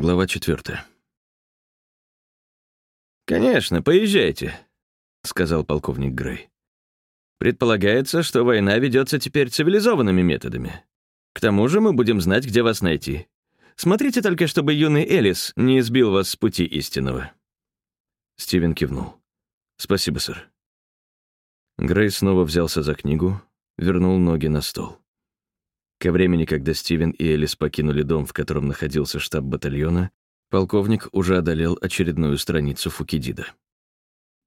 Глава четвертая. «Конечно, поезжайте», — сказал полковник Грей. «Предполагается, что война ведется теперь цивилизованными методами. К тому же мы будем знать, где вас найти. Смотрите только, чтобы юный Элис не избил вас с пути истинного». Стивен кивнул. «Спасибо, сэр». Грей снова взялся за книгу, вернул ноги на стол. Ко времени, когда Стивен и Элис покинули дом, в котором находился штаб батальона, полковник уже одолел очередную страницу Фукидида.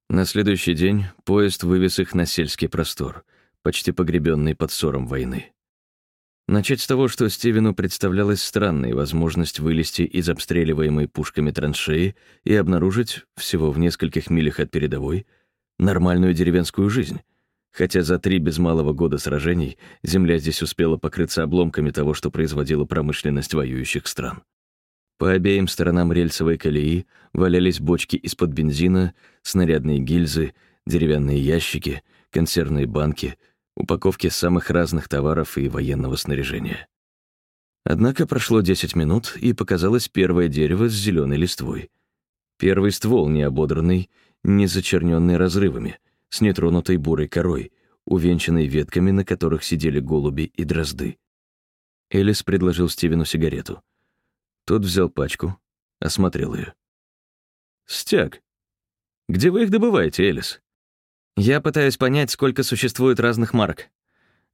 На следующий день поезд вывез их на сельский простор, почти погребенный под ссором войны. Начать с того, что Стивену представлялась странной возможность вылезти из обстреливаемой пушками траншеи и обнаружить, всего в нескольких милях от передовой, нормальную деревенскую жизнь, хотя за три без малого года сражений земля здесь успела покрыться обломками того, что производила промышленность воюющих стран. По обеим сторонам рельсовой колеи валялись бочки из-под бензина, снарядные гильзы, деревянные ящики, консервные банки, упаковки самых разных товаров и военного снаряжения. Однако прошло 10 минут, и показалось первое дерево с зеленой листвой. Первый ствол, не ободранный, не зачерненный разрывами, с нетронутой бурой корой, увенчанной ветками, на которых сидели голуби и дрозды. Элис предложил Стивену сигарету — тот взял пачку, осмотрел ее. «Стяг. Где вы их добываете, Элис?» «Я пытаюсь понять, сколько существует разных марок.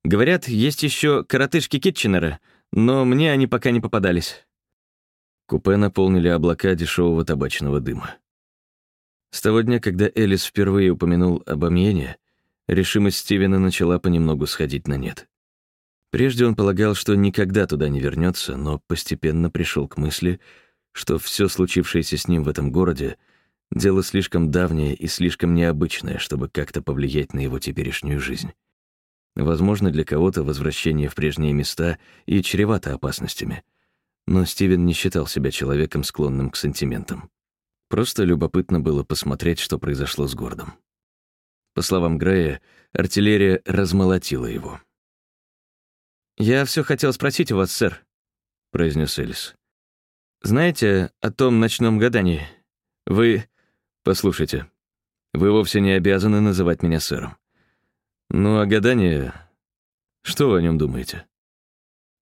Говорят, есть еще коротышки Китченера, но мне они пока не попадались». Купе наполнили облака дешевого табачного дыма. С того дня, когда Элис впервые упомянул об Амьене, решимость Стивена начала понемногу сходить на нет. Прежде он полагал, что никогда туда не вернется, но постепенно пришел к мысли, что все случившееся с ним в этом городе — дело слишком давнее и слишком необычное, чтобы как-то повлиять на его теперешнюю жизнь. Возможно, для кого-то возвращение в прежние места и чревато опасностями. Но Стивен не считал себя человеком, склонным к сантиментам. Просто любопытно было посмотреть, что произошло с городом. По словам Грея, артиллерия размолотила его. «Я все хотел спросить у вас, сэр», — произнес Элис. «Знаете о том ночном гадании? Вы...» «Послушайте, вы вовсе не обязаны называть меня сэром. Ну, а гадание... Что вы о нем думаете?»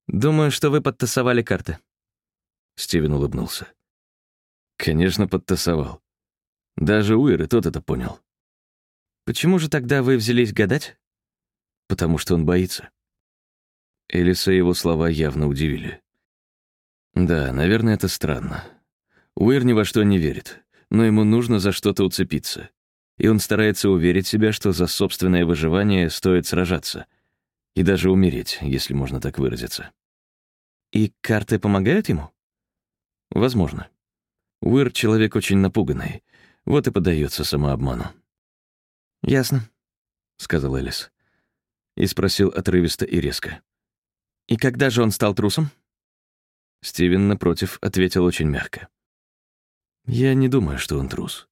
«Думаю, что вы подтасовали карты». Стивен улыбнулся. «Конечно, подтасовал. Даже Уир и тот это понял». «Почему же тогда вы взялись гадать?» «Потому что он боится». Элиса его слова явно удивили. Да, наверное, это странно. Уир ни во что не верит, но ему нужно за что-то уцепиться. И он старается уверить себя, что за собственное выживание стоит сражаться. И даже умереть, если можно так выразиться. И карты помогают ему? Возможно. Уир — человек очень напуганный, вот и поддается самообману. «Ясно», — сказал Элис. И спросил отрывисто и резко. «И когда же он стал трусом?» Стивен, напротив, ответил очень мягко. «Я не думаю, что он трус.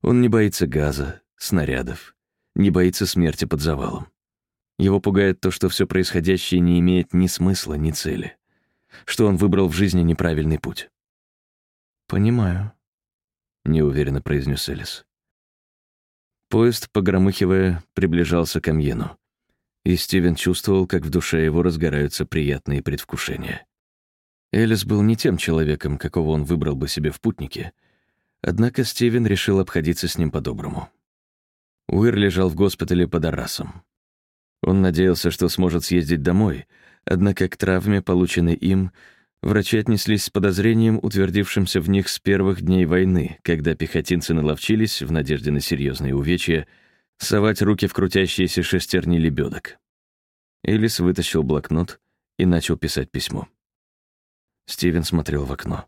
Он не боится газа, снарядов, не боится смерти под завалом. Его пугает то, что все происходящее не имеет ни смысла, ни цели, что он выбрал в жизни неправильный путь». «Понимаю», — неуверенно произнес Элис. Поезд, погромыхивая, приближался к Амьену и Стивен чувствовал, как в душе его разгораются приятные предвкушения. Элис был не тем человеком, какого он выбрал бы себе в путнике, однако Стивен решил обходиться с ним по-доброму. Уир лежал в госпитале под Арасом. Он надеялся, что сможет съездить домой, однако к травме, полученной им, врачи отнеслись с подозрением, утвердившимся в них с первых дней войны, когда пехотинцы наловчились, в надежде на серьезные увечья, совать руки в крутящиеся шестерни лебедок. Элис вытащил блокнот и начал писать письмо. Стивен смотрел в окно.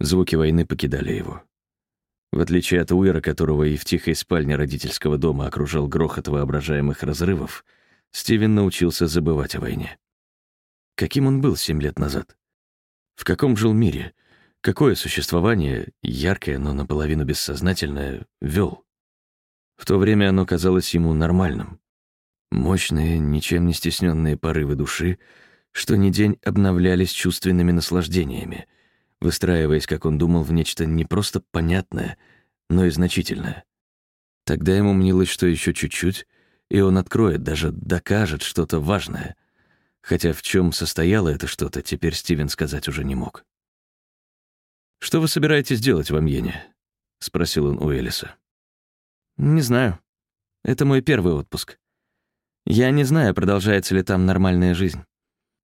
Звуки войны покидали его. В отличие от Уира, которого и в тихой спальне родительского дома окружал грохот воображаемых разрывов, Стивен научился забывать о войне. Каким он был семь лет назад? В каком жил мире? Какое существование, яркое, но наполовину бессознательное, вел? В то время оно казалось ему нормальным. Мощные, ничем не стесненные порывы души, что ни день обновлялись чувственными наслаждениями, выстраиваясь, как он думал, в нечто не просто понятное, но и значительное. Тогда ему мнилось, что еще чуть-чуть, и он откроет, даже докажет что-то важное. Хотя в чем состояло это что-то, теперь Стивен сказать уже не мог. «Что вы собираетесь делать в Амьене?» — спросил он у Элиса. «Не знаю. Это мой первый отпуск. Я не знаю, продолжается ли там нормальная жизнь.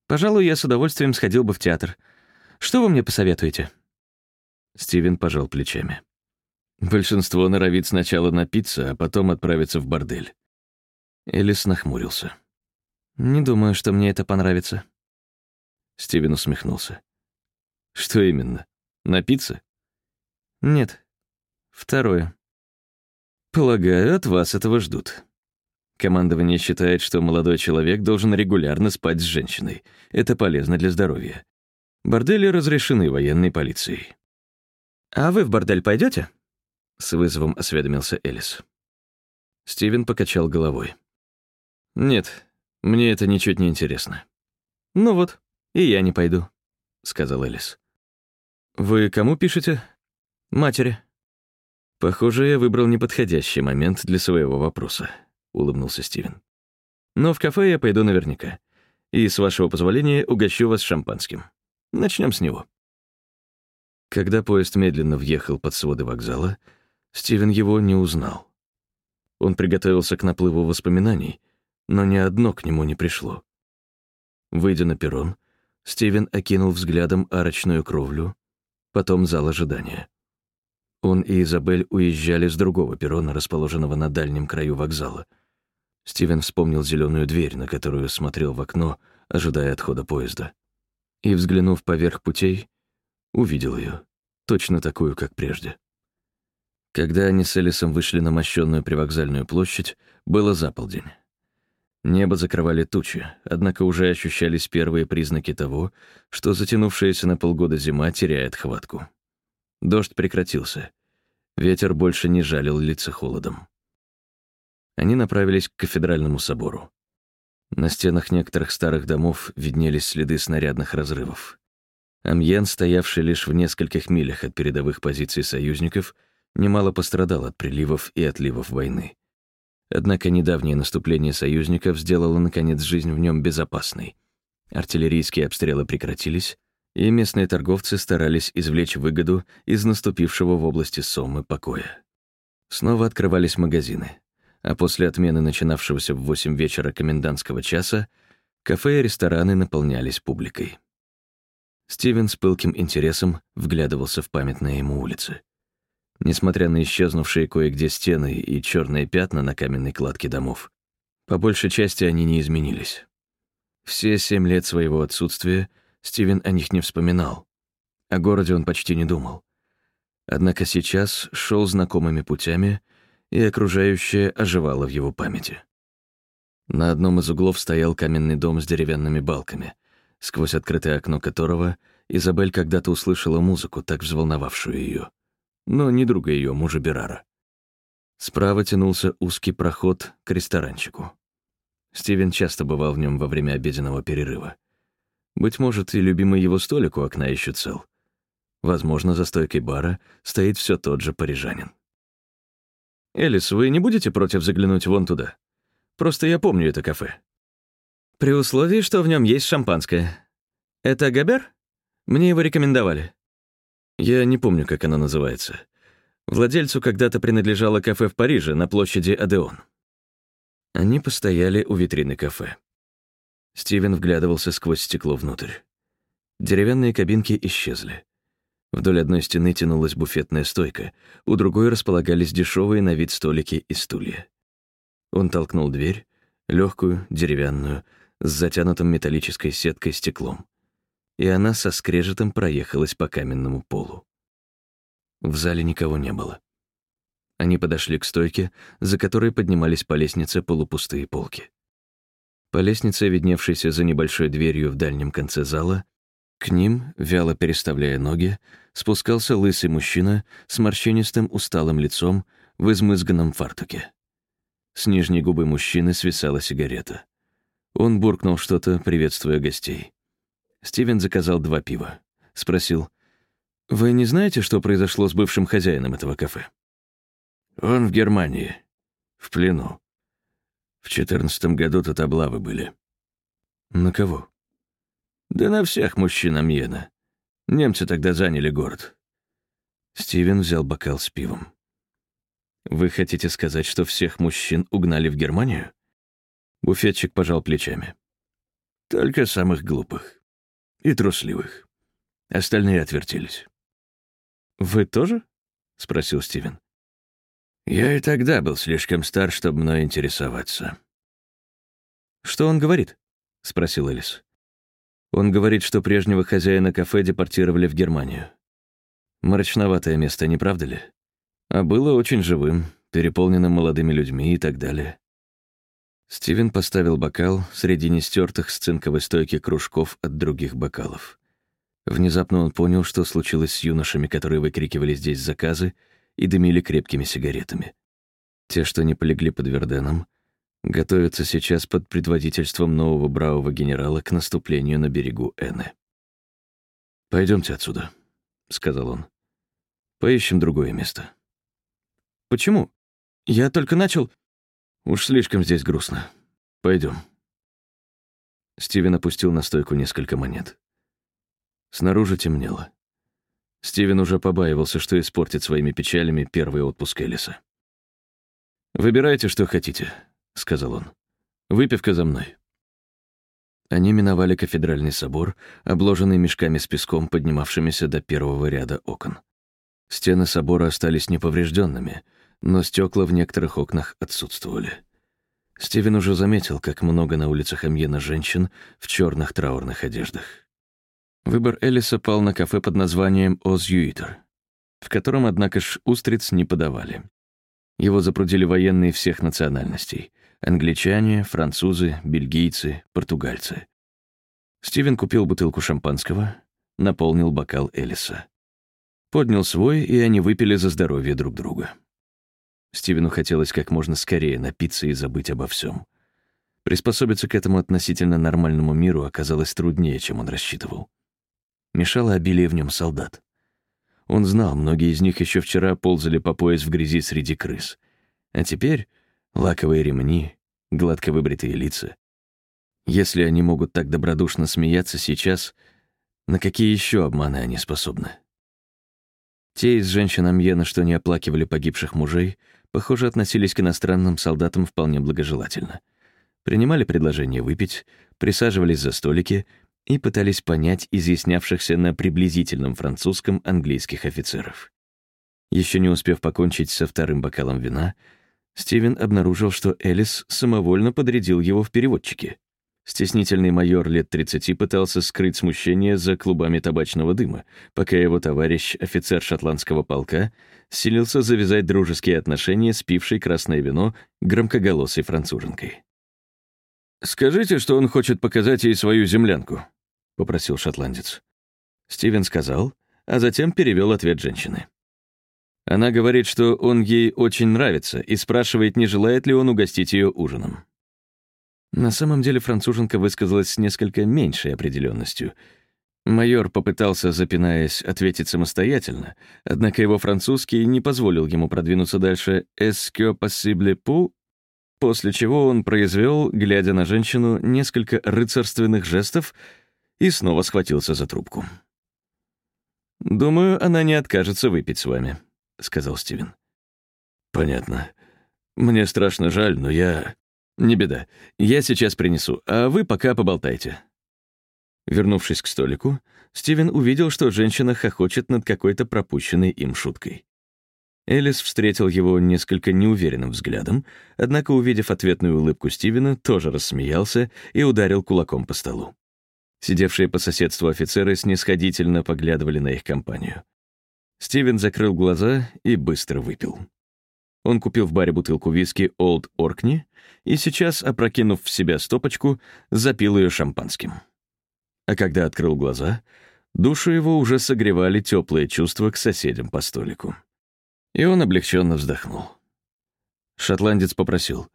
Пожалуй, я с удовольствием сходил бы в театр. Что вы мне посоветуете?» Стивен пожал плечами. Большинство норовит сначала напиться, а потом отправиться в бордель. Элис нахмурился. «Не думаю, что мне это понравится». Стивен усмехнулся. «Что именно? Напиться?» «Нет. Второе». «Полагаю, от вас этого ждут. Командование считает, что молодой человек должен регулярно спать с женщиной. Это полезно для здоровья. Бордели разрешены военной полицией». «А вы в бордель пойдете? С вызовом осведомился Элис. Стивен покачал головой. «Нет, мне это ничуть не интересно». «Ну вот, и я не пойду», — сказал Элис. «Вы кому пишете?» «Матери». «Похоже, я выбрал неподходящий момент для своего вопроса», — улыбнулся Стивен. «Но в кафе я пойду наверняка. И, с вашего позволения, угощу вас шампанским. Начнем с него». Когда поезд медленно въехал под своды вокзала, Стивен его не узнал. Он приготовился к наплыву воспоминаний, но ни одно к нему не пришло. Выйдя на перрон, Стивен окинул взглядом арочную кровлю, потом зал ожидания. Он и Изабель уезжали с другого перрона, расположенного на дальнем краю вокзала. Стивен вспомнил зеленую дверь, на которую смотрел в окно, ожидая отхода поезда. И, взглянув поверх путей, увидел ее, точно такую, как прежде. Когда они с Элисом вышли на мощенную привокзальную площадь, было заполдень. Небо закрывали тучи, однако уже ощущались первые признаки того, что затянувшаяся на полгода зима теряет хватку. Дождь прекратился. Ветер больше не жалил лица холодом. Они направились к кафедральному собору. На стенах некоторых старых домов виднелись следы снарядных разрывов. Амьен, стоявший лишь в нескольких милях от передовых позиций союзников, немало пострадал от приливов и отливов войны. Однако недавнее наступление союзников сделало, наконец, жизнь в нем безопасной. Артиллерийские обстрелы прекратились, и местные торговцы старались извлечь выгоду из наступившего в области Соммы покоя. Снова открывались магазины, а после отмены начинавшегося в 8 вечера комендантского часа кафе и рестораны наполнялись публикой. Стивен с пылким интересом вглядывался в памятные ему улицы. Несмотря на исчезнувшие кое-где стены и черные пятна на каменной кладке домов, по большей части они не изменились. Все семь лет своего отсутствия Стивен о них не вспоминал. О городе он почти не думал. Однако сейчас шел знакомыми путями, и окружающее оживало в его памяти. На одном из углов стоял каменный дом с деревянными балками, сквозь открытое окно которого Изабель когда-то услышала музыку, так взволновавшую ее но не друга ее мужа Берара. Справа тянулся узкий проход к ресторанчику. Стивен часто бывал в нем во время обеденного перерыва. Быть может, и любимый его столик у окна еще цел. Возможно, за стойкой бара стоит все тот же парижанин. «Элис, вы не будете против заглянуть вон туда? Просто я помню это кафе». «При условии, что в нем есть шампанское. Это Габер? Мне его рекомендовали». Я не помню, как она называется. Владельцу когда-то принадлежало кафе в Париже на площади Адеон. Они постояли у витрины кафе. Стивен вглядывался сквозь стекло внутрь. Деревянные кабинки исчезли. Вдоль одной стены тянулась буфетная стойка, у другой располагались дешевые на вид столики и стулья. Он толкнул дверь, легкую, деревянную, с затянутым металлической сеткой стеклом и она со скрежетом проехалась по каменному полу. В зале никого не было. Они подошли к стойке, за которой поднимались по лестнице полупустые полки. По лестнице, видневшейся за небольшой дверью в дальнем конце зала, к ним, вяло переставляя ноги, спускался лысый мужчина с морщинистым усталым лицом в измызганном фартуке. С нижней губы мужчины свисала сигарета. Он буркнул что-то, приветствуя гостей. Стивен заказал два пива. Спросил, «Вы не знаете, что произошло с бывшим хозяином этого кафе?» «Он в Германии. В плену. В четырнадцатом году тут облавы были». «На кого?» «Да на всех мужчин Амьена. Немцы тогда заняли город». Стивен взял бокал с пивом. «Вы хотите сказать, что всех мужчин угнали в Германию?» Буфетчик пожал плечами. «Только самых глупых. И трусливых. Остальные отвертелись». «Вы тоже?» — спросил Стивен. «Я и тогда был слишком стар, чтобы мной интересоваться». «Что он говорит?» — спросил Элис. «Он говорит, что прежнего хозяина кафе депортировали в Германию. Мрачноватое место, не правда ли? А было очень живым, переполненным молодыми людьми и так далее». Стивен поставил бокал среди нестертых с цинковой стойки кружков от других бокалов. Внезапно он понял, что случилось с юношами, которые выкрикивали здесь заказы и дымили крепкими сигаретами. Те, что не полегли под Верденом, готовятся сейчас под предводительством нового бравого генерала к наступлению на берегу Эны. Пойдемте отсюда», — сказал он. «Поищем другое место». «Почему? Я только начал...» «Уж слишком здесь грустно. Пойдем. Стивен опустил на стойку несколько монет. Снаружи темнело. Стивен уже побаивался, что испортит своими печалями первый отпуск Элиса. «Выбирайте, что хотите», — сказал он. «Выпивка за мной». Они миновали кафедральный собор, обложенный мешками с песком, поднимавшимися до первого ряда окон. Стены собора остались неповрежденными, но стекла в некоторых окнах отсутствовали. Стивен уже заметил, как много на улицах Амьена женщин в черных траурных одеждах. Выбор Элиса пал на кафе под названием «Озюитер», в котором, однако ж, устриц не подавали. Его запрудили военные всех национальностей — англичане, французы, бельгийцы, португальцы. Стивен купил бутылку шампанского, наполнил бокал Элиса. Поднял свой, и они выпили за здоровье друг друга. Стивену хотелось как можно скорее напиться и забыть обо всем. Приспособиться к этому относительно нормальному миру оказалось труднее, чем он рассчитывал. Мешало обилие в нем солдат. Он знал, многие из них еще вчера ползали по пояс в грязи среди крыс. А теперь лаковые ремни, гладко выбритые лица. Если они могут так добродушно смеяться сейчас, на какие еще обманы они способны? Те из женщин Амьена, что не оплакивали погибших мужей, похоже, относились к иностранным солдатам вполне благожелательно. Принимали предложение выпить, присаживались за столики и пытались понять изъяснявшихся на приблизительном французском английских офицеров. Еще не успев покончить со вторым бокалом вина, Стивен обнаружил, что Элис самовольно подрядил его в переводчики. Стеснительный майор лет 30 пытался скрыть смущение за клубами табачного дыма, пока его товарищ, офицер шотландского полка, силился завязать дружеские отношения с пившей красное вино громкоголосой француженкой. «Скажите, что он хочет показать ей свою землянку», попросил шотландец. Стивен сказал, а затем перевел ответ женщины. Она говорит, что он ей очень нравится и спрашивает, не желает ли он угостить ее ужином. На самом деле француженка высказалась с несколько меньшей определенностью. Майор попытался, запинаясь, ответить самостоятельно, однако его французский не позволил ему продвинуться дальше «Est-ce possible pour?» после чего он произвел, глядя на женщину, несколько рыцарственных жестов, и снова схватился за трубку. «Думаю, она не откажется выпить с вами», — сказал Стивен. «Понятно. Мне страшно жаль, но я... Не беда. Я сейчас принесу, а вы пока поболтайте». Вернувшись к столику, Стивен увидел, что женщина хохочет над какой-то пропущенной им шуткой. Элис встретил его несколько неуверенным взглядом, однако, увидев ответную улыбку Стивена, тоже рассмеялся и ударил кулаком по столу. Сидевшие по соседству офицеры снисходительно поглядывали на их компанию. Стивен закрыл глаза и быстро выпил. Он купил в баре бутылку виски Old Orkney и сейчас, опрокинув в себя стопочку, запил ее шампанским. А когда открыл глаза, душу его уже согревали теплые чувства к соседям по столику. И он облегченно вздохнул. Шотландец попросил.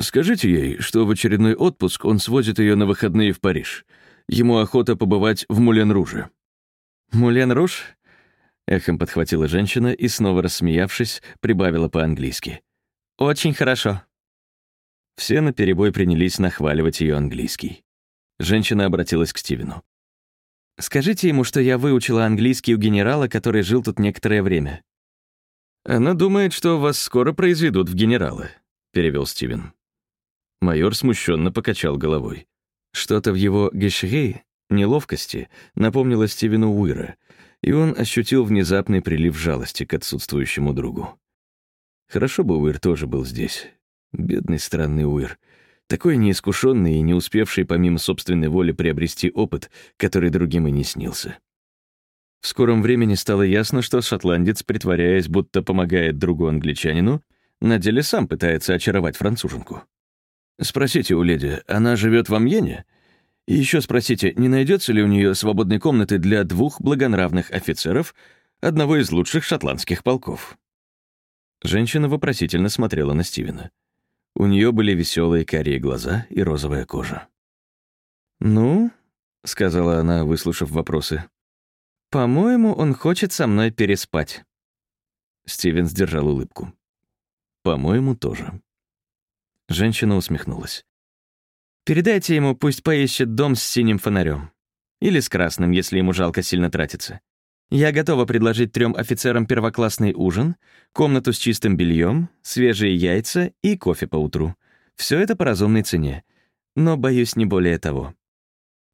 «Скажите ей, что в очередной отпуск он свозит ее на выходные в Париж. Ему охота побывать в Мулен-Руже». «Мулен-Руж? — эхом подхватила женщина и, снова рассмеявшись, прибавила по-английски. «Очень хорошо». Все наперебой принялись нахваливать ее английский. Женщина обратилась к Стивену. «Скажите ему, что я выучила английский у генерала, который жил тут некоторое время». «Она думает, что вас скоро произведут в генералы», — перевел Стивен. Майор смущенно покачал головой. Что-то в его гешрей, неловкости, напомнило Стивену Уира, и он ощутил внезапный прилив жалости к отсутствующему другу. Хорошо бы Уир тоже был здесь. Бедный странный Уир. Такой неискушенный и не успевший помимо собственной воли приобрести опыт, который другим и не снился. В скором времени стало ясно, что шотландец, притворяясь, будто помогает другу англичанину, на деле сам пытается очаровать француженку. «Спросите у леди, она живет в Амьене?» И еще спросите, не найдется ли у нее свободной комнаты для двух благонравных офицеров одного из лучших шотландских полков. Женщина вопросительно смотрела на Стивена. У нее были веселые карие глаза и розовая кожа. «Ну», — сказала она, выслушав вопросы, — «по-моему, он хочет со мной переспать». Стивен сдержал улыбку. «По-моему, тоже». Женщина усмехнулась. «Передайте ему, пусть поищет дом с синим фонарем. Или с красным, если ему жалко сильно тратиться. Я готова предложить трем офицерам первоклассный ужин, комнату с чистым бельем, свежие яйца и кофе по утру. Все это по разумной цене. Но, боюсь, не более того.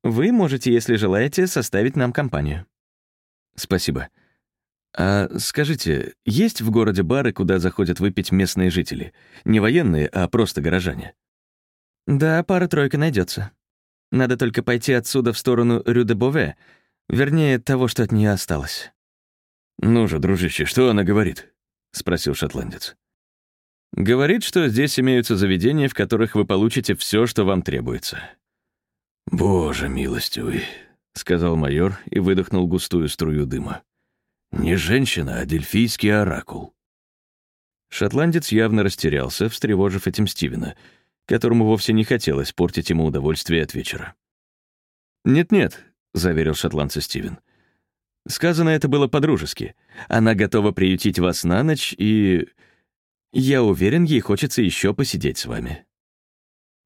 Вы можете, если желаете, составить нам компанию. Спасибо. А скажите, есть в городе бары, куда заходят выпить местные жители? Не военные, а просто горожане? Да, пара-тройка найдется. Надо только пойти отсюда в сторону Рю-де-Бове, Вернее, того, что от нее осталось. «Ну же, дружище, что она говорит?» — спросил шотландец. «Говорит, что здесь имеются заведения, в которых вы получите все, что вам требуется». «Боже милостивый», — сказал майор и выдохнул густую струю дыма. «Не женщина, а дельфийский оракул». Шотландец явно растерялся, встревожив этим Стивена, которому вовсе не хотелось портить ему удовольствие от вечера. «Нет-нет, — заверил шотландца Стивен. «Сказано это было по-дружески. Она готова приютить вас на ночь, и... Я уверен, ей хочется еще посидеть с вами».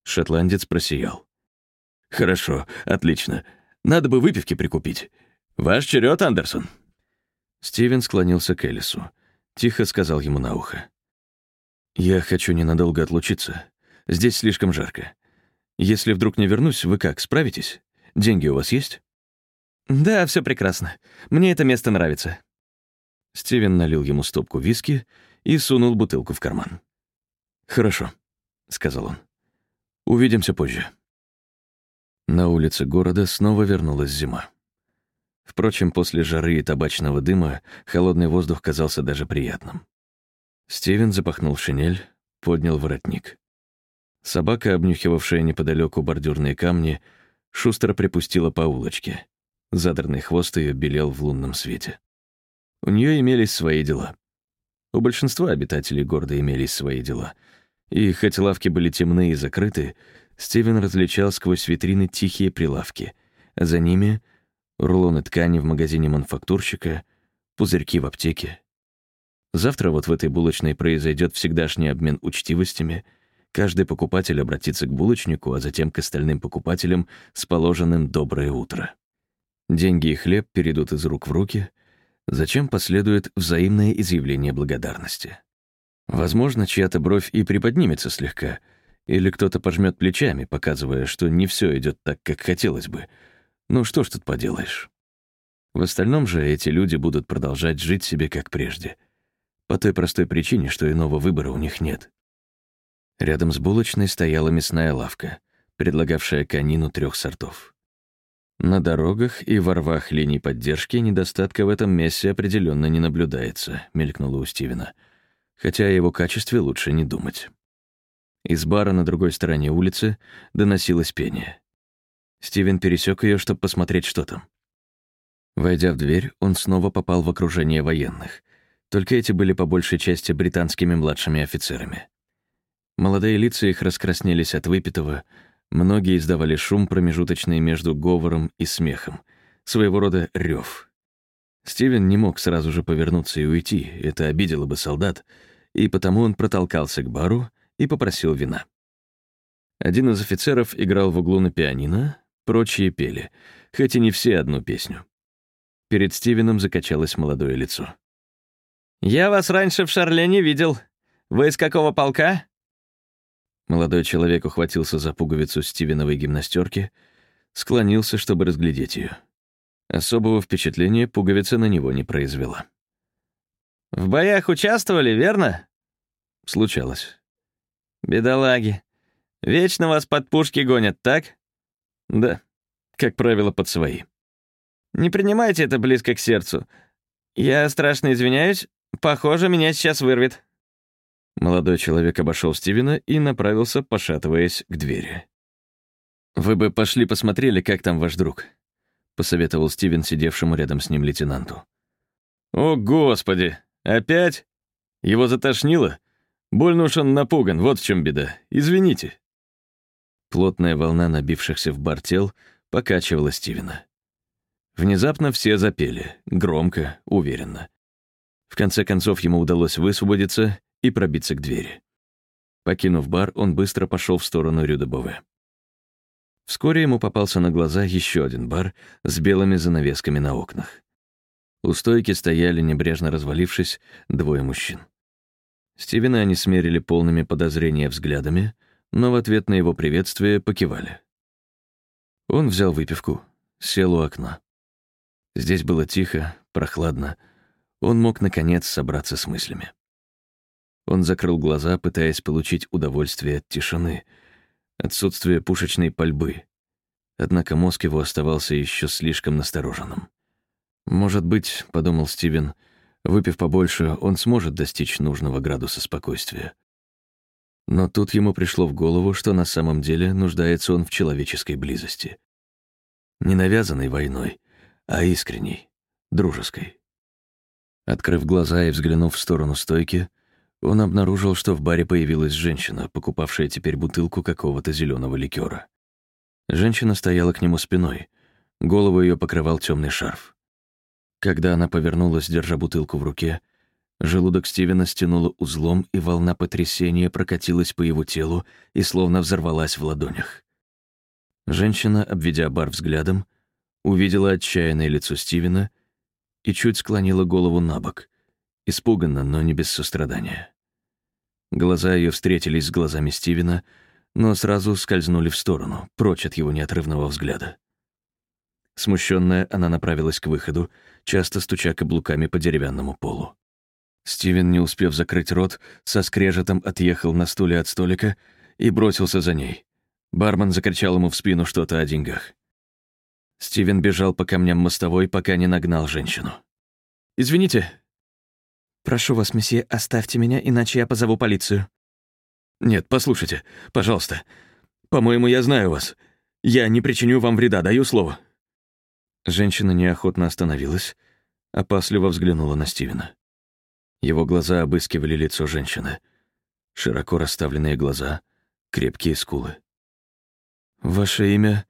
Шотландец просиял. «Хорошо, отлично. Надо бы выпивки прикупить. Ваш черед, Андерсон». Стивен склонился к Элису. Тихо сказал ему на ухо. «Я хочу ненадолго отлучиться. Здесь слишком жарко. Если вдруг не вернусь, вы как, справитесь? Деньги у вас есть?» «Да, все прекрасно. Мне это место нравится». Стивен налил ему стопку виски и сунул бутылку в карман. «Хорошо», — сказал он. «Увидимся позже». На улице города снова вернулась зима. Впрочем, после жары и табачного дыма холодный воздух казался даже приятным. Стивен запахнул шинель, поднял воротник. Собака, обнюхивавшая неподалеку бордюрные камни, шустро припустила по улочке. Задранный хвост ее белел в лунном свете. У нее имелись свои дела. У большинства обитателей города имелись свои дела. И хоть лавки были темны и закрыты, Стивен различал сквозь витрины тихие прилавки, за ними — рулоны ткани в магазине мануфактурщика, пузырьки в аптеке. Завтра вот в этой булочной произойдет всегдашний обмен учтивостями, каждый покупатель обратится к булочнику, а затем к остальным покупателям с положенным «доброе утро». Деньги и хлеб перейдут из рук в руки, зачем последует взаимное изъявление благодарности. Возможно, чья-то бровь и приподнимется слегка, или кто-то пожмет плечами, показывая, что не все идет так, как хотелось бы. Ну что ж тут поделаешь? В остальном же эти люди будут продолжать жить себе как прежде. По той простой причине, что иного выбора у них нет. Рядом с булочной стояла мясная лавка, предлагавшая конину трех сортов. На дорогах и во рвах линий поддержки недостатка в этом месте определенно не наблюдается, мелькнуло у Стивена. Хотя о его качестве лучше не думать. Из бара на другой стороне улицы доносилось пение. Стивен пересек ее, чтобы посмотреть, что там. Войдя в дверь, он снова попал в окружение военных. Только эти были по большей части британскими младшими офицерами. Молодые лица их раскраснелись от выпитого, Многие издавали шум, промежуточный между говором и смехом, своего рода рев. Стивен не мог сразу же повернуться и уйти, это обидело бы солдат, и потому он протолкался к бару и попросил вина. Один из офицеров играл в углу на пианино, прочие пели, хоть и не все одну песню. Перед Стивеном закачалось молодое лицо. «Я вас раньше в Шарле не видел. Вы из какого полка?» Молодой человек ухватился за пуговицу Стивеновой гимнастерки, склонился, чтобы разглядеть ее. Особого впечатления пуговица на него не произвела. «В боях участвовали, верно?» «Случалось». «Бедолаги. Вечно вас под пушки гонят, так?» «Да, как правило, под свои». «Не принимайте это близко к сердцу. Я страшно извиняюсь. Похоже, меня сейчас вырвет». Молодой человек обошел Стивена и направился, пошатываясь к двери. «Вы бы пошли посмотрели, как там ваш друг», — посоветовал Стивен сидевшему рядом с ним лейтенанту. «О, Господи! Опять? Его затошнило? Больно уж он напуган, вот в чем беда. Извините». Плотная волна набившихся в бар тел покачивала Стивена. Внезапно все запели, громко, уверенно. В конце концов ему удалось высвободиться и пробиться к двери. Покинув бар, он быстро пошел в сторону Рюдебове. Вскоре ему попался на глаза еще один бар с белыми занавесками на окнах. У стойки стояли, небрежно развалившись, двое мужчин. Стивена они смерили полными подозрения взглядами, но в ответ на его приветствие покивали. Он взял выпивку, сел у окна. Здесь было тихо, прохладно. Он мог, наконец, собраться с мыслями. Он закрыл глаза, пытаясь получить удовольствие от тишины — отсутствие пушечной пальбы. Однако мозг его оставался еще слишком настороженным. «Может быть, — подумал Стивен, — выпив побольше, он сможет достичь нужного градуса спокойствия. Но тут ему пришло в голову, что на самом деле нуждается он в человеческой близости. Не навязанной войной, а искренней, дружеской. Открыв глаза и взглянув в сторону стойки, он обнаружил, что в баре появилась женщина, покупавшая теперь бутылку какого-то зеленого ликера. Женщина стояла к нему спиной, голову ее покрывал темный шарф. Когда она повернулась, держа бутылку в руке, желудок Стивена стянуло узлом, и волна потрясения прокатилась по его телу и словно взорвалась в ладонях. Женщина, обведя бар взглядом, увидела отчаянное лицо Стивена и чуть склонила голову на бок, испуганно, но не без сострадания. Глаза ее встретились с глазами Стивена, но сразу скользнули в сторону, прочь от его неотрывного взгляда. Смущенная, она направилась к выходу, часто стуча каблуками по деревянному полу. Стивен, не успев закрыть рот, со скрежетом отъехал на стуле от столика и бросился за ней. Бармен закричал ему в спину что-то о деньгах. Стивен бежал по камням мостовой, пока не нагнал женщину. «Извините», «Прошу вас, месье, оставьте меня, иначе я позову полицию». «Нет, послушайте, пожалуйста. По-моему, я знаю вас. Я не причиню вам вреда, даю слово». Женщина неохотно остановилась, опасливо взглянула на Стивена. Его глаза обыскивали лицо женщины. Широко расставленные глаза, крепкие скулы. «Ваше имя...»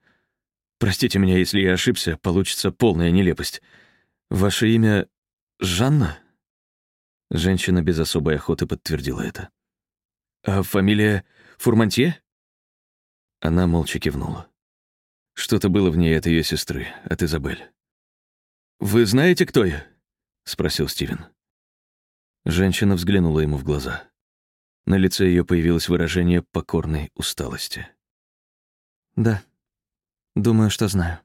«Простите меня, если я ошибся, получится полная нелепость. Ваше имя... Жанна?» Женщина без особой охоты подтвердила это. «А фамилия Фурмантье?» Она молча кивнула. Что-то было в ней от ее сестры, от Изабель. «Вы знаете, кто я?» — спросил Стивен. Женщина взглянула ему в глаза. На лице ее появилось выражение покорной усталости. «Да, думаю, что знаю».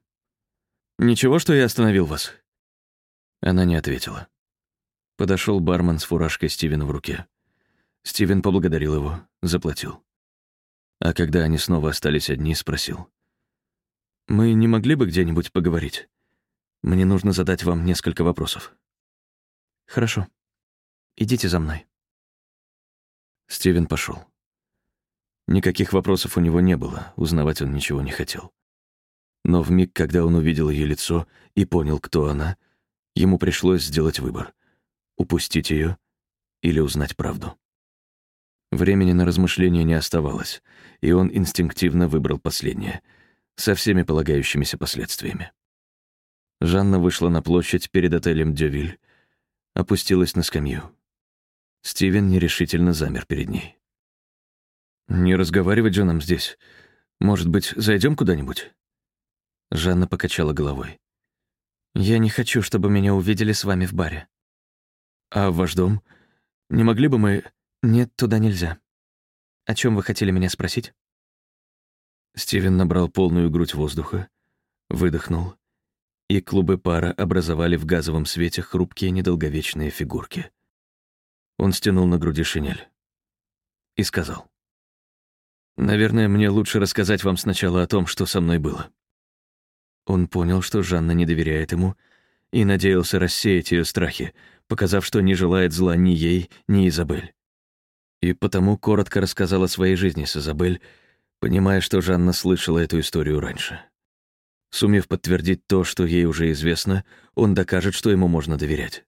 «Ничего, что я остановил вас?» Она не ответила. Подошел бармен с фуражкой Стивена в руке. Стивен поблагодарил его, заплатил. А когда они снова остались одни, спросил. «Мы не могли бы где-нибудь поговорить? Мне нужно задать вам несколько вопросов». «Хорошо. Идите за мной». Стивен пошел. Никаких вопросов у него не было, узнавать он ничего не хотел. Но в миг, когда он увидел ее лицо и понял, кто она, ему пришлось сделать выбор упустить ее или узнать правду. Времени на размышления не оставалось, и он инстинктивно выбрал последнее, со всеми полагающимися последствиями. Жанна вышла на площадь перед отелем «Дёвиль», опустилась на скамью. Стивен нерешительно замер перед ней. «Не разговаривать же нам здесь. Может быть, зайдем куда-нибудь?» Жанна покачала головой. «Я не хочу, чтобы меня увидели с вами в баре». «А ваш дом? Не могли бы мы...» «Нет, туда нельзя. О чем вы хотели меня спросить?» Стивен набрал полную грудь воздуха, выдохнул, и клубы пара образовали в газовом свете хрупкие недолговечные фигурки. Он стянул на груди шинель и сказал. «Наверное, мне лучше рассказать вам сначала о том, что со мной было». Он понял, что Жанна не доверяет ему, и надеялся рассеять ее страхи, показав, что не желает зла ни ей, ни Изабель. И потому коротко рассказал о своей жизни с Изабель, понимая, что Жанна слышала эту историю раньше. Сумев подтвердить то, что ей уже известно, он докажет, что ему можно доверять.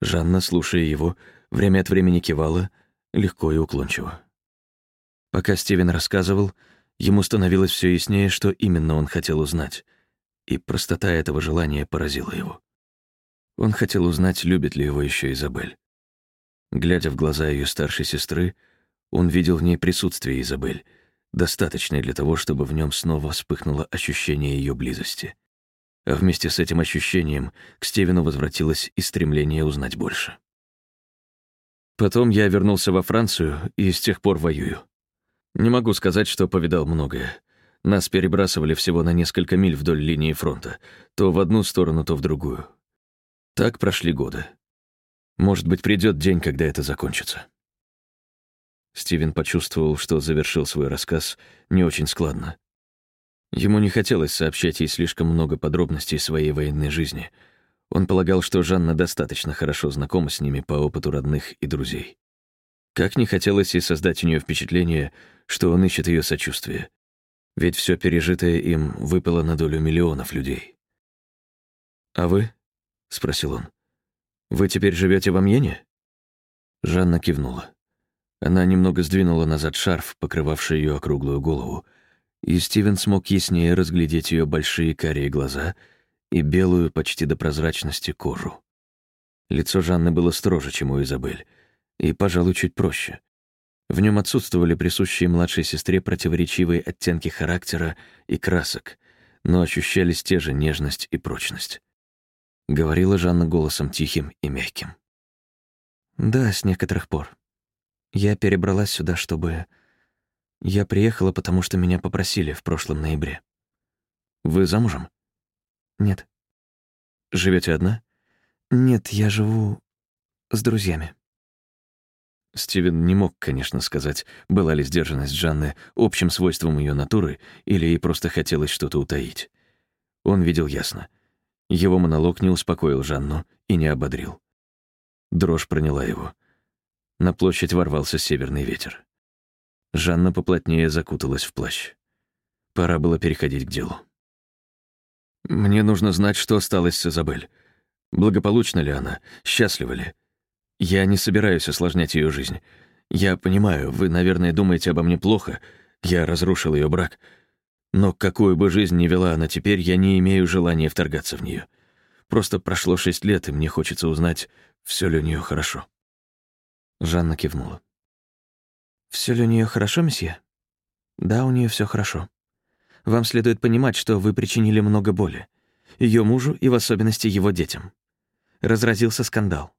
Жанна, слушая его, время от времени кивала, легко и уклончиво. Пока Стивен рассказывал, ему становилось все яснее, что именно он хотел узнать, и простота этого желания поразила его. Он хотел узнать, любит ли его еще Изабель. Глядя в глаза ее старшей сестры, он видел в ней присутствие Изабель, достаточное для того, чтобы в нем снова вспыхнуло ощущение ее близости. А вместе с этим ощущением к Стивену возвратилось и стремление узнать больше. Потом я вернулся во Францию и с тех пор воюю. Не могу сказать, что повидал многое. Нас перебрасывали всего на несколько миль вдоль линии фронта, то в одну сторону, то в другую. Так прошли годы. Может быть, придет день, когда это закончится. Стивен почувствовал, что завершил свой рассказ не очень складно. Ему не хотелось сообщать ей слишком много подробностей своей военной жизни. Он полагал, что Жанна достаточно хорошо знакома с ними по опыту родных и друзей. Как не хотелось и создать у нее впечатление, что он ищет ее сочувствие. Ведь все пережитое им выпало на долю миллионов людей. «А вы?» — спросил он. «Вы теперь живете в Амьене?» Жанна кивнула. Она немного сдвинула назад шарф, покрывавший ее округлую голову, и Стивен смог яснее разглядеть ее большие карие глаза и белую почти до прозрачности кожу. Лицо Жанны было строже, чем у Изабель, и, пожалуй, чуть проще. В нем отсутствовали присущие младшей сестре противоречивые оттенки характера и красок, но ощущались те же нежность и прочность. Говорила Жанна голосом тихим и мягким. «Да, с некоторых пор. Я перебралась сюда, чтобы... Я приехала, потому что меня попросили в прошлом ноябре. Вы замужем? Нет. Живете одна? Нет, я живу с друзьями. Стивен не мог, конечно, сказать, была ли сдержанность Жанны общим свойством ее натуры или ей просто хотелось что-то утаить. Он видел ясно. Его монолог не успокоил Жанну и не ободрил. Дрожь проняла его. На площадь ворвался северный ветер. Жанна поплотнее закуталась в плащ. Пора было переходить к делу. «Мне нужно знать, что осталось с Изабель. Благополучна ли она? Счастлива ли? Я не собираюсь осложнять ее жизнь. Я понимаю, вы, наверное, думаете обо мне плохо. Я разрушил ее брак. Но какую бы жизнь ни вела она теперь, я не имею желания вторгаться в нее. Просто прошло шесть лет, и мне хочется узнать, все ли у нее хорошо». Жанна кивнула. Все ли у нее хорошо, месье? Да, у нее все хорошо. Вам следует понимать, что вы причинили много боли. Ее мужу и в особенности его детям. Разразился скандал.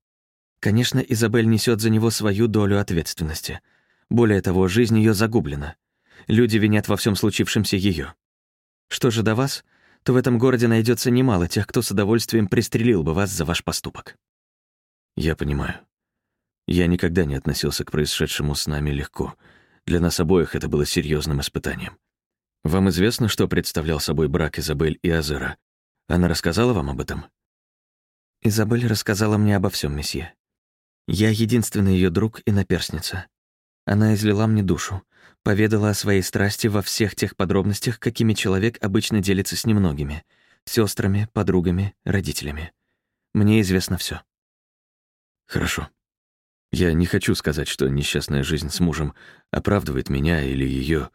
Конечно, Изабель несет за него свою долю ответственности. Более того, жизнь ее загублена. Люди винят во всем случившемся ее. Что же до вас, то в этом городе найдется немало тех, кто с удовольствием пристрелил бы вас за ваш поступок. Я понимаю. Я никогда не относился к происшедшему с нами легко. Для нас обоих это было серьезным испытанием. Вам известно, что представлял собой брак Изабель и Азера? Она рассказала вам об этом? Изабель рассказала мне обо всем, месье. Я единственный ее друг и наперсница. Она излила мне душу, поведала о своей страсти во всех тех подробностях, какими человек обычно делится с немногими — сестрами, подругами, родителями. Мне известно все. Хорошо. Я не хочу сказать, что несчастная жизнь с мужем оправдывает меня или ее,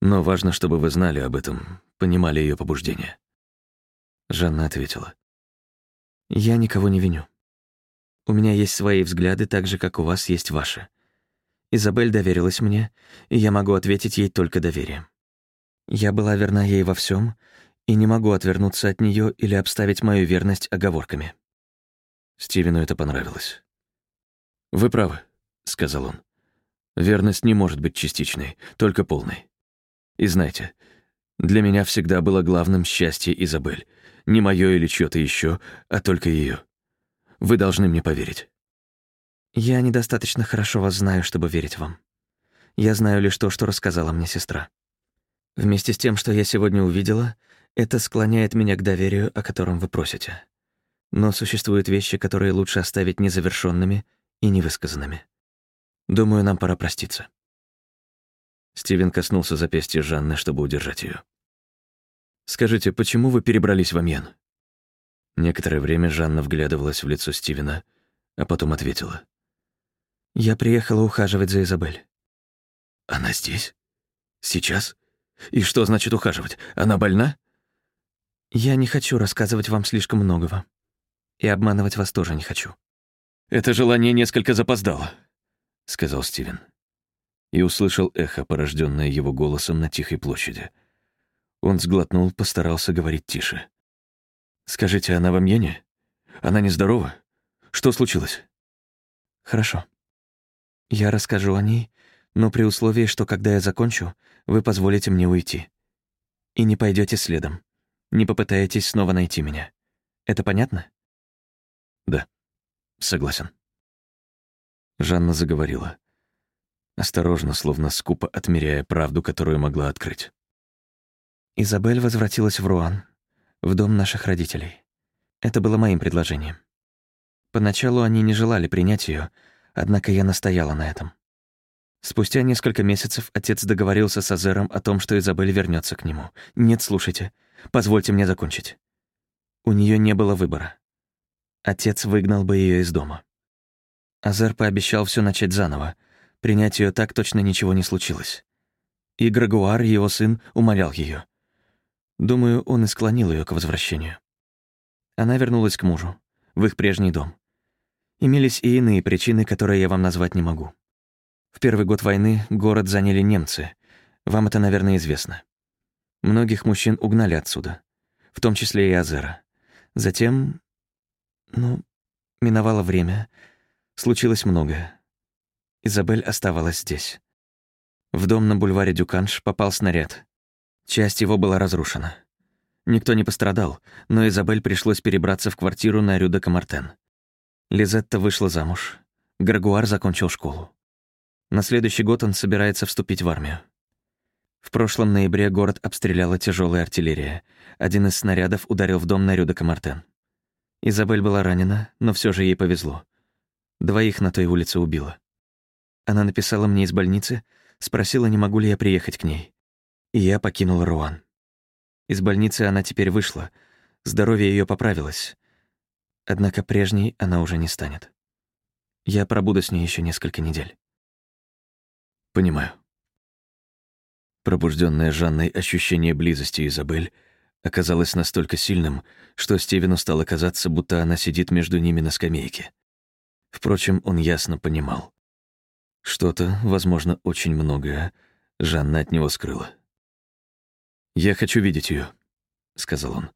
но важно, чтобы вы знали об этом, понимали ее побуждение. Жанна ответила. «Я никого не виню. У меня есть свои взгляды, так же, как у вас есть ваши. Изабель доверилась мне, и я могу ответить ей только доверием. Я была верна ей во всем и не могу отвернуться от нее или обставить мою верность оговорками». Стивену это понравилось. «Вы правы», — сказал он. «Верность не может быть частичной, только полной. И знайте, для меня всегда было главным счастье Изабель. Не мое или чьё-то еще, а только ее. Вы должны мне поверить». «Я недостаточно хорошо вас знаю, чтобы верить вам. Я знаю лишь то, что рассказала мне сестра. Вместе с тем, что я сегодня увидела, это склоняет меня к доверию, о котором вы просите. Но существуют вещи, которые лучше оставить незавершенными и невысказанными. Думаю, нам пора проститься». Стивен коснулся запястья Жанны, чтобы удержать ее. «Скажите, почему вы перебрались в Амьен?» Некоторое время Жанна вглядывалась в лицо Стивена, а потом ответила. «Я приехала ухаживать за Изабель». «Она здесь? Сейчас? И что значит ухаживать? Она больна?» «Я не хочу рассказывать вам слишком многого. И обманывать вас тоже не хочу». «Это желание несколько запоздало», — сказал Стивен. И услышал эхо, порожденное его голосом на тихой площади. Он сглотнул, постарался говорить тише. «Скажите, она в Амьене? Она нездорова? Что случилось?» «Хорошо. Я расскажу о ней, но при условии, что когда я закончу, вы позволите мне уйти. И не пойдете следом. Не попытаетесь снова найти меня. Это понятно?» «Да, согласен». Жанна заговорила. Осторожно, словно скупо отмеряя правду, которую могла открыть. Изабель возвратилась в Руан, в дом наших родителей. Это было моим предложением. Поначалу они не желали принять ее, однако я настояла на этом. Спустя несколько месяцев отец договорился с Азером о том, что Изабель вернется к нему. Нет, слушайте, позвольте мне закончить. У нее не было выбора. Отец выгнал бы ее из дома. Азер пообещал все начать заново. Принять ее так точно ничего не случилось. И Грагуар, его сын, умолял ее. Думаю, он и склонил ее к возвращению. Она вернулась к мужу, в их прежний дом. Имелись и иные причины, которые я вам назвать не могу. В первый год войны город заняли немцы. Вам это, наверное, известно. Многих мужчин угнали отсюда, в том числе и Азера. Затем, ну, миновало время, случилось многое. Изабель оставалась здесь. В дом на бульваре Дюканш попал снаряд, Часть его была разрушена. Никто не пострадал, но Изабель пришлось перебраться в квартиру на Рю де Камартен. Лизетта вышла замуж. Грагуар закончил школу. На следующий год он собирается вступить в армию. В прошлом ноябре город обстреляла тяжелая артиллерия. Один из снарядов ударил в дом на Рю де Камартен. Изабель была ранена, но все же ей повезло. Двоих на той улице убила. Она написала мне из больницы, спросила, не могу ли я приехать к ней и я покинул Руан. Из больницы она теперь вышла, здоровье ее поправилось. Однако прежней она уже не станет. Я пробуду с ней еще несколько недель. Понимаю. Пробужденное Жанной ощущение близости Изабель оказалось настолько сильным, что Стивену стало казаться, будто она сидит между ними на скамейке. Впрочем, он ясно понимал. Что-то, возможно, очень многое, Жанна от него скрыла. «Я хочу видеть ее, сказал он.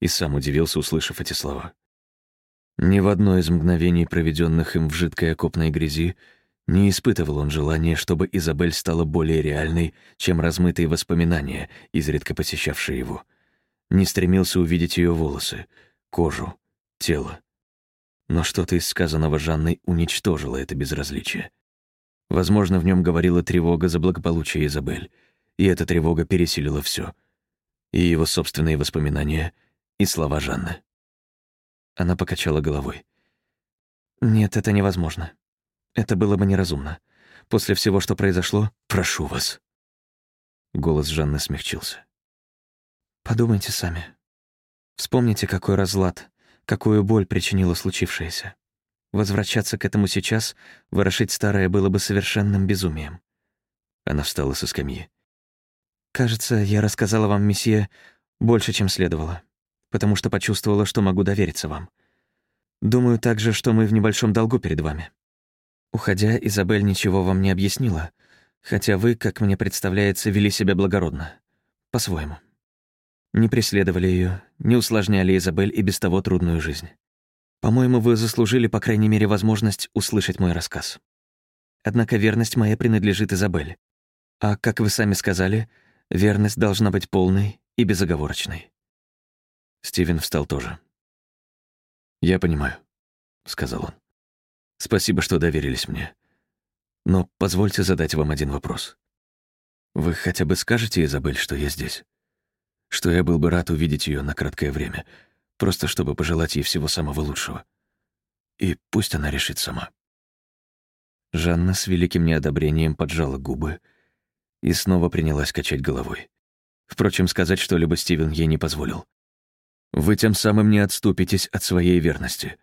И сам удивился, услышав эти слова. Ни в одно из мгновений, проведенных им в жидкой окопной грязи, не испытывал он желания, чтобы Изабель стала более реальной, чем размытые воспоминания, изредка посещавшие его. Не стремился увидеть ее волосы, кожу, тело. Но что-то из сказанного Жанной уничтожило это безразличие. Возможно, в нем говорила тревога за благополучие Изабель — и эта тревога пересилила все. И его собственные воспоминания, и слова Жанны. Она покачала головой. «Нет, это невозможно. Это было бы неразумно. После всего, что произошло, прошу вас». Голос Жанны смягчился. «Подумайте сами. Вспомните, какой разлад, какую боль причинило случившееся. Возвращаться к этому сейчас, ворошить старое было бы совершенным безумием». Она встала со скамьи. «Кажется, я рассказала вам, месье, больше, чем следовало. Потому что почувствовала, что могу довериться вам. Думаю также, что мы в небольшом долгу перед вами. Уходя, Изабель ничего вам не объяснила, хотя вы, как мне представляется, вели себя благородно. По-своему. Не преследовали ее, не усложняли Изабель и без того трудную жизнь. По-моему, вы заслужили, по крайней мере, возможность услышать мой рассказ. Однако верность моя принадлежит Изабель. А, как вы сами сказали, верность должна быть полной и безоговорочной. Стивен встал тоже. «Я понимаю», — сказал он. «Спасибо, что доверились мне. Но позвольте задать вам один вопрос. Вы хотя бы скажете, Изабель, что я здесь? Что я был бы рад увидеть ее на краткое время, просто чтобы пожелать ей всего самого лучшего. И пусть она решит сама». Жанна с великим неодобрением поджала губы и снова принялась качать головой. Впрочем, сказать что-либо Стивен ей не позволил. «Вы тем самым не отступитесь от своей верности.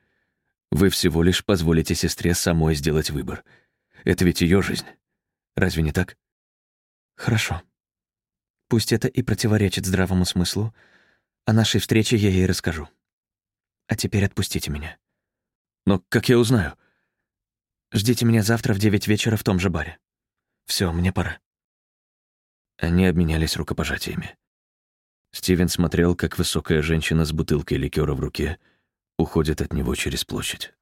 Вы всего лишь позволите сестре самой сделать выбор. Это ведь ее жизнь. Разве не так?» «Хорошо. Пусть это и противоречит здравому смыслу. О нашей встрече я ей расскажу. А теперь отпустите меня». «Но как я узнаю?» Ждите меня завтра в девять вечера в том же баре. Все, мне пора». Они обменялись рукопожатиями. Стивен смотрел, как высокая женщина с бутылкой ликера в руке уходит от него через площадь.